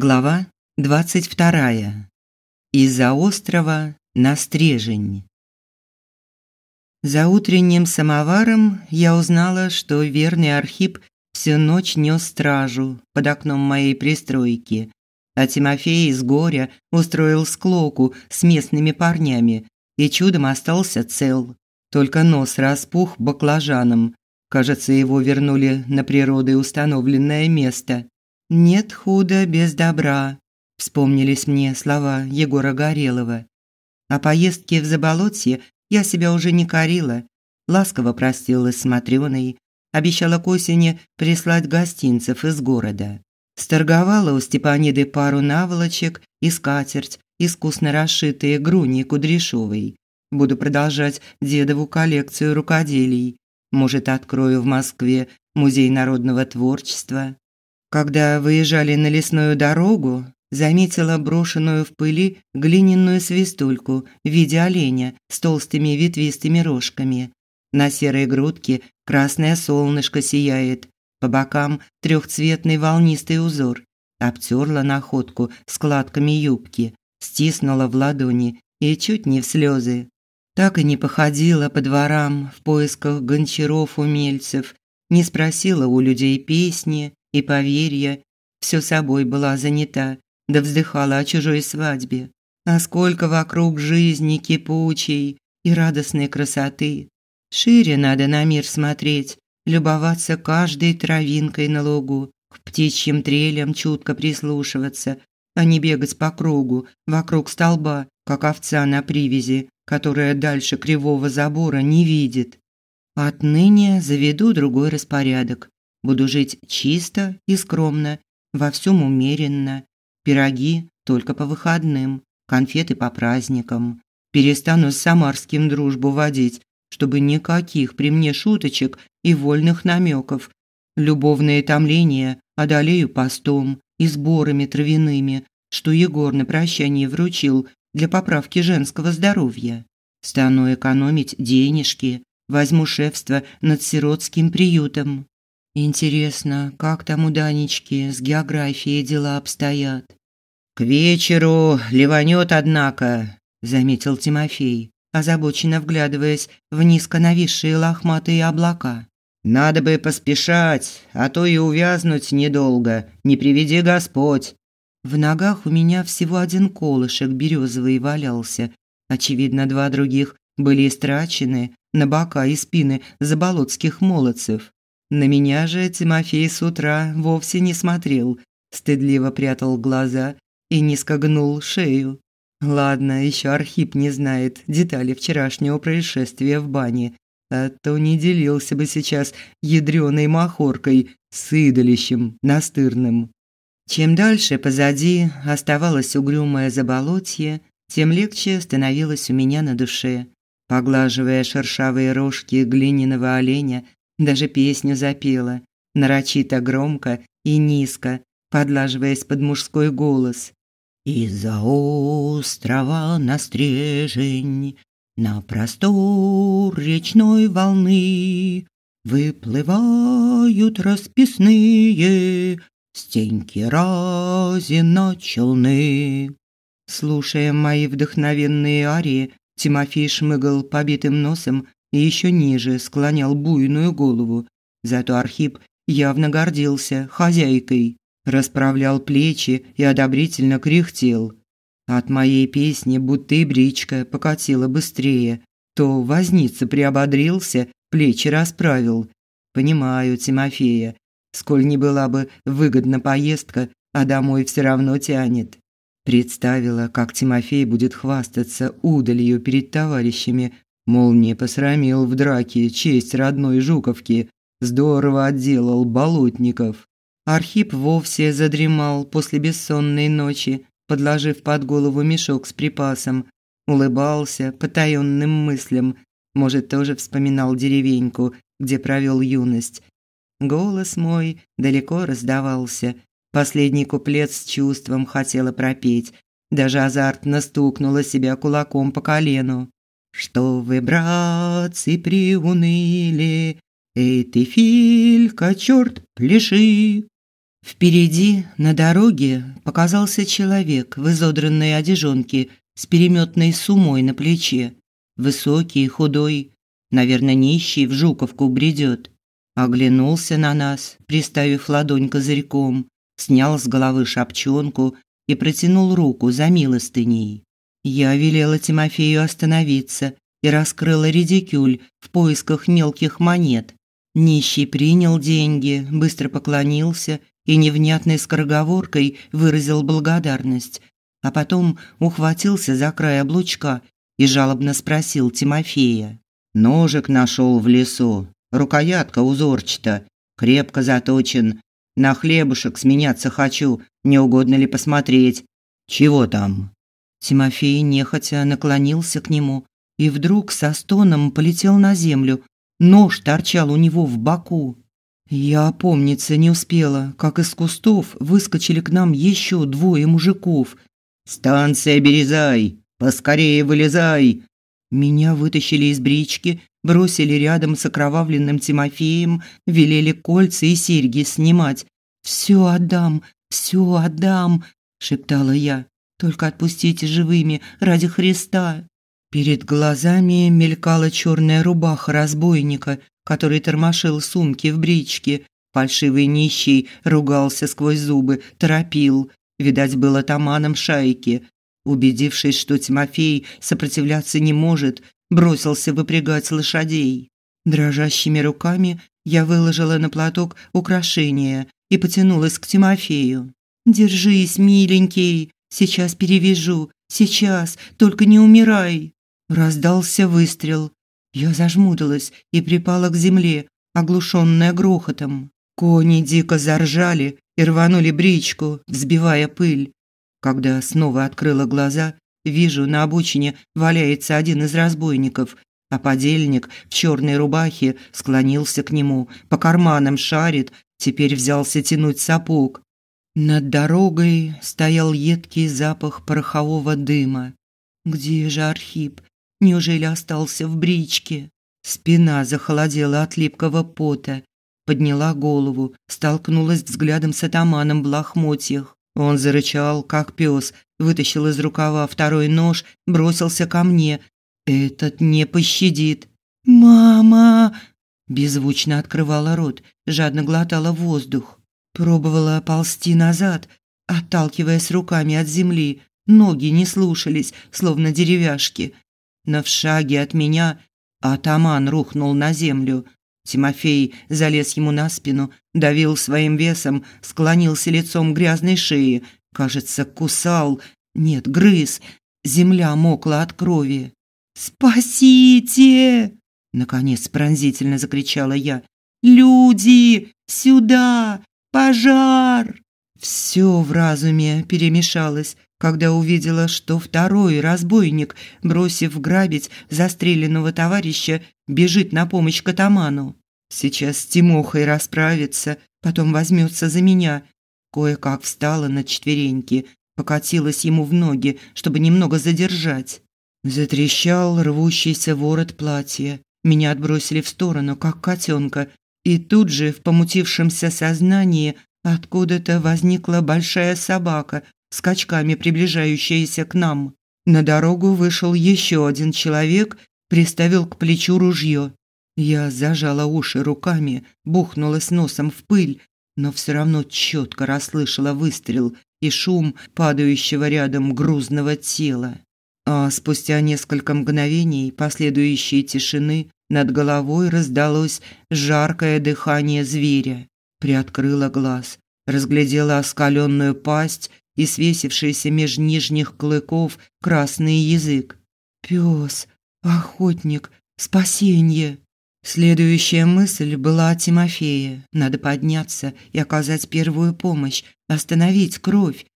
Глава 22. Из-за острова на Стрежень. За утренним самоваром я узнала, что верный Архип всю ночь нёс стражу под окном моей пристройки, а Тимофей из горя устроил склоку с местными парнями и чудом остался цел. Только нос распух баклажаном. Кажется, его вернули на природой установленное место. Нет худа без добра, вспомнились мне слова Егора Горелого. О поездке в Заболотье я себя уже не корила, ласково простилась с Матрёной, обещала к осени прислать гостинцев из города. Сторговала у Степаниды пару наволочек и скатерть, искусно расшитые груней Кудряшовой. Буду продолжать дедову коллекцию рукоделий. Может, открою в Москве музей народного творчества. Когда выезжали на лесную дорогу, заметила брошенную в пыли глиняную свистульку в виде оленя с толстыми ветвистыми рожками. На серой грудке красное солнышко сияет, по бокам трехцветный волнистый узор. Обтерла находку складками юбки, стиснула в ладони и чуть не в слезы. Так и не походила по дворам в поисках гончаров-умельцев, не спросила у людей песни, и поверья, все собой была занята, да вздыхала о чужой свадьбе. А сколько вокруг жизни кипучей и радостной красоты. Шире надо на мир смотреть, любоваться каждой травинкой на лугу, к птичьим трелям чутко прислушиваться, а не бегать по кругу вокруг столба, как овца на привязи, которая дальше кривого забора не видит. Отныне заведу другой распорядок. Буду жить чисто и скромно, во всем умеренно. Пироги только по выходным, конфеты по праздникам. Перестану с Самарским дружбу водить, чтобы никаких при мне шуточек и вольных намеков. Любовные томления одолею постом и сборами травяными, что Егор на прощание вручил для поправки женского здоровья. Стану экономить денежки, возьму шефство над сиротским приютом. Интересно, как там у Данечки с географией дела обстоят? К вечеру ливанет, однако, заметил Тимофей, озабоченно вглядываясь в низко нависшие лохматые облака. Надо бы поспешать, а то и увязнуть недолго, не приведи Господь. В ногах у меня всего один колышек березовый валялся. Очевидно, два других были истрачены на бока и спины заболотских молодцев. На меня же Тимофей с утра вовсе не смотрел, стыдливо прятал глаза и низко гнул шею. Ладно, еще Архип не знает детали вчерашнего происшествия в бане, а то не делился бы сейчас ядреной махоркой с идолищем настырным. Чем дальше позади оставалось угрюмое заболотье, тем легче становилось у меня на душе. Поглаживая шершавые рожки глиняного оленя, даже песню запела, нарочито громко и низко, подлаживаясь под мужской голос. Из-за острова на стрежень, на простор речной волны выплывают расписные стеньки разина челны. Слушая мои вдохновенные арии, Тимофей шмыгал побитым носом и еще ниже склонял буйную голову. Зато Архип явно гордился хозяйкой, расправлял плечи и одобрительно кряхтел. От моей песни будто и бричка покатила быстрее. То возница приободрился, плечи расправил. Понимаю Тимофея. Сколь не была бы выгодна поездка, а домой все равно тянет. Представила, как Тимофей будет хвастаться удалью перед товарищами, Мол, не посрамил в драке честь родной Жуковки, здорово отделал болотников. Архип вовсе задремал после бессонной ночи, подложив под голову мешок с припасом, улыбался потаённым мыслям, может, тоже вспоминал деревеньку, где провел юность. Голос мой далеко раздавался. Последний куплет с чувством хотела пропеть, даже азартно стукнула себя кулаком по колену. Что вы, братцы, приуныли, Эй ты, Филька, черт, пляши. Впереди, на дороге, показался человек в изодранной одежонке с переметной сумой на плече. Высокий худой, наверное, нищий в Жуковку бредет. Оглянулся на нас, приставив ладонь козырьком, снял с головы шапчонку и протянул руку за милостыней. Я велела Тимофею остановиться и раскрыла редикюль в поисках мелких монет. Нищий принял деньги, быстро поклонился и невнятной скороговоркой выразил благодарность, а потом ухватился за край облучка и жалобно спросил Тимофея. «Ножик нашел в лесу, рукоятка узорчата, крепко заточен. На хлебушек сменяться хочу, не угодно ли посмотреть? Чего там?» Тимофей нехотя наклонился к нему и вдруг со стоном полетел на землю. Нож торчал у него в боку. Я опомниться не успела, как из кустов выскочили к нам еще двое мужиков. «Станция Березай! Поскорее вылезай!» Меня вытащили из брички, бросили рядом с окровавленным Тимофеем, велели кольца и серьги снимать. «Все отдам, все отдам!» – шептала я. «Только отпустите живыми, ради Христа!» Перед глазами мелькала черная рубаха разбойника, который тормошил сумки в бричке. Фальшивый нищий ругался сквозь зубы, торопил. Видать, был атаманом шайки. Убедившись, что Тимофей сопротивляться не может, бросился выпрягать лошадей. Дрожащими руками я выложила на платок украшения и потянулась к Тимофею. «Держись, миленький, сейчас перевяжу, сейчас, только не умирай!» Раздался выстрел. Я зажмурилась и припала к земле, оглушенная грохотом. Кони дико заржали и рванули бричку, взбивая пыль. Когда снова открыла глаза, вижу, на обочине валяется один из разбойников, а подельник в черной рубахе склонился к нему, по карманам шарит, теперь взялся тянуть сапог. Над дорогой стоял едкий запах порохового дыма. Где же Архип? Неужели остался в бричке? Спина захолодела от липкого пота. Подняла голову, столкнулась взглядом с атаманом в лохмотьях. Он зарычал, как пес, вытащил из рукава второй нож, бросился ко мне. Этот не пощадит. «Мама!» Беззвучно открывала рот, жадно глотала воздух. Пробовала ползти назад, отталкиваясь руками от земли. Ноги не слушались, словно деревяшки но в шаге от меня атаман рухнул на землю. Тимофей залез ему на спину, давил своим весом, склонился лицом к грязной шее, кажется, кусал, нет, грыз. Земля мокла от крови. «Спасите!» Наконец пронзительно закричала я. «Люди! Сюда! Пожар!» Все в разуме перемешалось когда увидела, что второй разбойник, бросив грабить застреленного товарища, бежит на помощь катаману. Сейчас с Тимохой расправится, потом возьмется за меня. Кое-как встала на четвереньки, покатилась ему в ноги, чтобы немного задержать. Затрещал рвущийся ворот платья. Меня отбросили в сторону, как котенка, и тут же в помутившемся сознании откуда-то возникла большая собака скачками приближающаяся к нам. На дорогу вышел еще один человек, приставил к плечу ружье. Я зажала уши руками, бухнулась носом в пыль, но все равно четко расслышала выстрел и шум падающего рядом грузного тела. А спустя несколько мгновений последующей тишины над головой раздалось жаркое дыхание зверя. Приоткрыла глаз, разглядела оскаленную пасть и свесившийся меж нижних клыков красный язык. Пёс, охотник, спасение. Следующая мысль была о Тимофее. Надо подняться и оказать первую помощь, остановить кровь.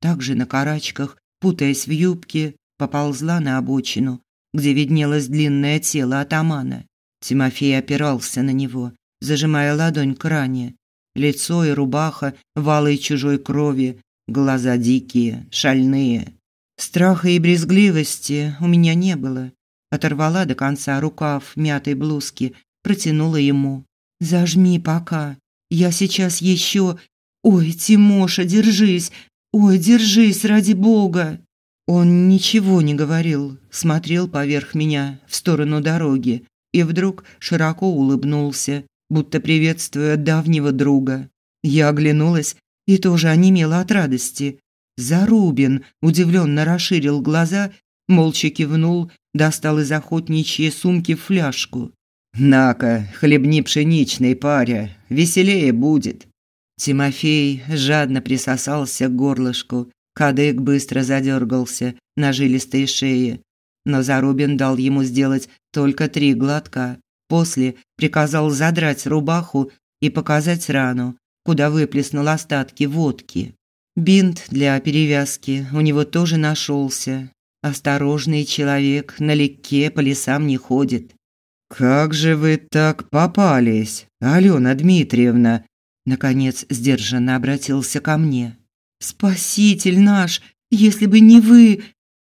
Также на карачках, путаясь в юбке, поползла на обочину, где виднелось длинное тело атамана. Тимофей опирался на него, зажимая ладонь к ране. Лицо и рубаха в алой чужой крови, Глаза дикие, шальные. Страха и брезгливости у меня не было. Оторвала до конца рукав мятой блузки, протянула ему. «Зажми пока. Я сейчас еще...» «Ой, Тимоша, держись! Ой, держись, ради бога!» Он ничего не говорил, смотрел поверх меня в сторону дороги и вдруг широко улыбнулся, будто приветствуя давнего друга. Я оглянулась и тоже онемела от радости. Зарубин удивленно расширил глаза, молча кивнул, достал из охотничьей сумки фляжку. «На-ка, хлебни пшеничной, паря, веселее будет». Тимофей жадно присосался к горлышку, Кадык быстро задергался на жилистой шее, но Зарубин дал ему сделать только три глотка. После приказал задрать рубаху и показать рану, куда выплеснул остатки водки. Бинт для перевязки у него тоже нашелся. Осторожный человек налегке по лесам не ходит. «Как же вы так попались, Алена Дмитриевна?» Наконец сдержанно обратился ко мне. Спаситель наш, если бы не вы,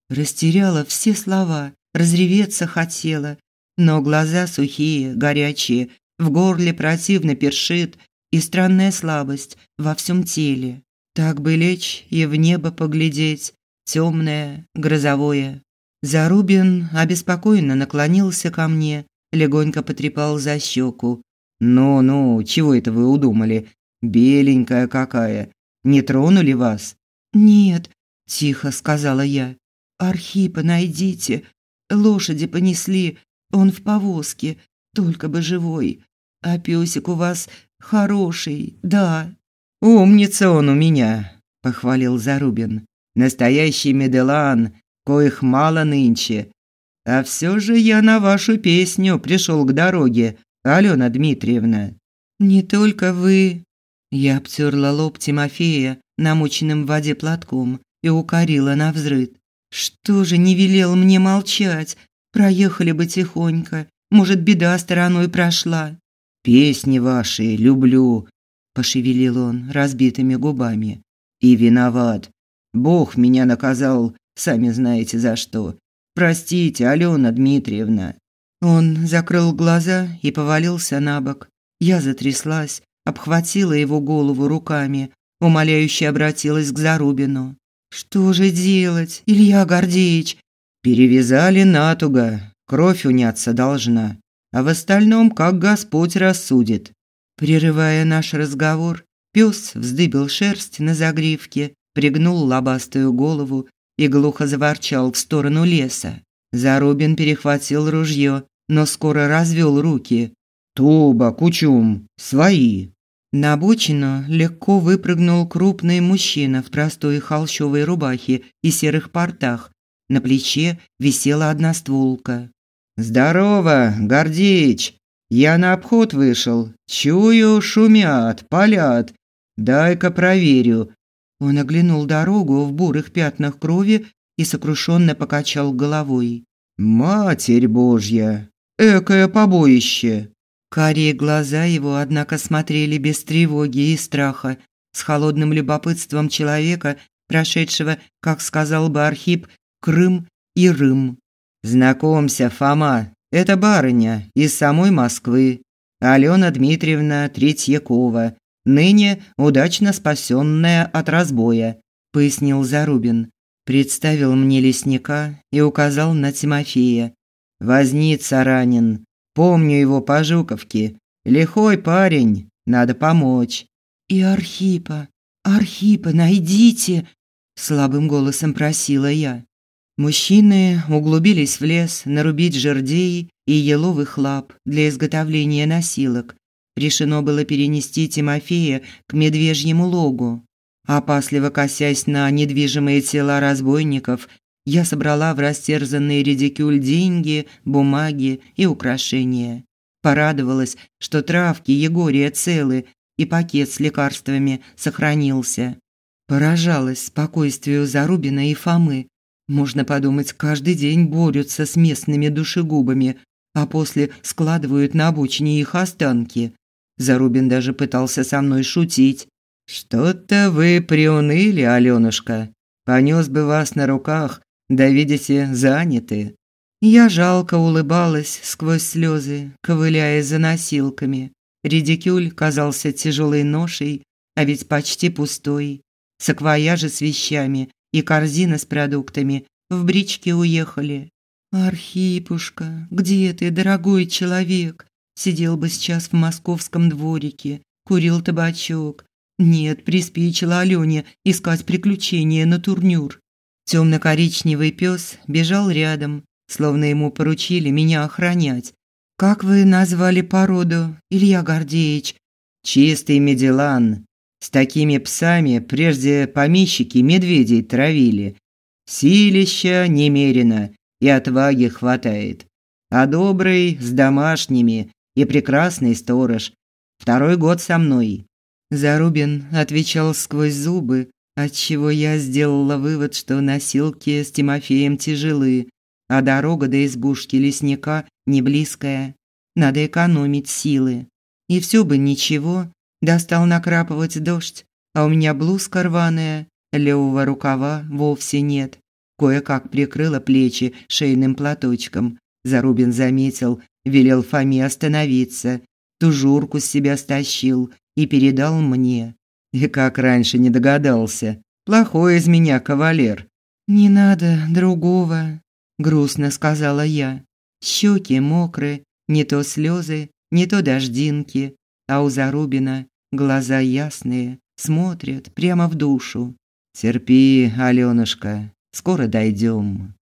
растеряла все слова, разреветься хотела, но глаза сухие, горячие, в горле противно першит и странная слабость во всем теле. Так бы лечь и в небо поглядеть, темное, грозовое. Зарубин обеспокоенно наклонился ко мне, легонько потрепал за щеку. «Ну-ну, чего это вы удумали? Беленькая какая, не тронули вас? Нет, тихо сказала я. Архипа найдите. Лошади понесли, он в повозке, только бы живой. А пёсик у вас хороший, да. Умница он у меня, похвалил Зарубин. Настоящий меделан, коих мало нынче. А все же я на вашу песню пришел к дороге, Алена Дмитриевна. Не только вы, я обтерла лоб Тимофея намоченным в воде платком и укорила на взрыд. Что же не велел мне молчать? Проехали бы тихонько, может, беда стороной прошла. Песни ваши люблю, пошевелил он разбитыми губами. И виноват. Бог меня наказал, сами знаете за что. Простите, Алена Дмитриевна. Он закрыл глаза и повалился на бок. Я затряслась, обхватила его голову руками, умоляюще обратилась к Зарубину. Что же делать, Илья Гордеевич? Перевязали натуго, кровь уняться должна, а в остальном как Господь рассудит. Прерывая наш разговор, пес вздыбил шерсть на загривке, пригнул лобастую голову и глухо заворчал в сторону леса. Зарубин перехватил ружье, но скоро развел руки. «Туба, Кучум, свои!» На обочину легко выпрыгнул крупный мужчина в простой холщовой рубахе и серых портах. На плече висела одностволка. «Здорово, Гордеич! Я на обход вышел. Чую, шумят, палят. Дай-ка проверю». Он оглянул дорогу в бурых пятнах крови и сокрушенно покачал головой. «Матерь Божья! Экое побоище!» Карие глаза его, однако, смотрели без тревоги и страха, с холодным любопытством человека, прошедшего, как сказал бы Архип, Крым и Рым. «Знакомься, Фома, это барыня из самой Москвы, Алена Дмитриевна Третьякова, ныне удачно спасенная от разбоя», – пояснил Зарубин. Представил мне лесника и указал на Тимофея. «Возница ранен, Помню его по Жуковке. Лихой парень, надо помочь. И Архипа, Архипа найдите, слабым голосом просила я. Мужчины углубились в лес нарубить жердей и еловых лап для изготовления носилок. Решено было перенести Тимофея к медвежьему логу. Опасливо косясь на недвижимые тела разбойников, я собрала в растерзанный редикюль деньги, бумаги и украшения. Порадовалась, что травки Егория целы и пакет с лекарствами сохранился. Поражалась спокойствию Зарубина и Фомы. Можно подумать, каждый день борются с местными душегубами, а после складывают на обочине их останки. Зарубин даже пытался со мной шутить. «Что-то вы приуныли, Алёнушка. Понёс бы вас на руках, да видите, заняты. Я жалко улыбалась сквозь слезы, ковыляя за носилками. Редикюль казался тяжелой ношей, а ведь почти пустой. Саквояжи с вещами и корзина с продуктами в бричке уехали. Архипушка, где ты, дорогой человек? Сидел бы сейчас в московском дворике, курил табачок. Нет, приспичило Алёне искать приключения на турнюр. Темно-коричневый пес бежал рядом, словно ему поручили меня охранять. «Как вы назвали породу, Илья Гордеевич?» «Чистый медилан. С такими псами прежде помещики медведей травили. Силища немерено, и отваги хватает. А добрый с домашними и прекрасный сторож. Второй год со мной. Зарубин отвечал сквозь зубы, отчего я сделала вывод, что носилки с Тимофеем тяжелы, а дорога до избушки лесника не близкая. Надо экономить силы. И все бы ничего, достал накрапывать дождь, а у меня блузка рваная, левого рукава вовсе нет. Кое-как прикрыла плечи шейным платочком. Зарубин заметил, велел Фоме остановиться, тужурку с себя стащил и передал мне. И как раньше не догадался. Плохой из меня кавалер. «Не надо другого», – грустно сказала я. Щеки мокрые, не то слезы, не то дождинки, а у Зарубина глаза ясные, смотрят прямо в душу. «Терпи, Алёнушка, скоро дойдем.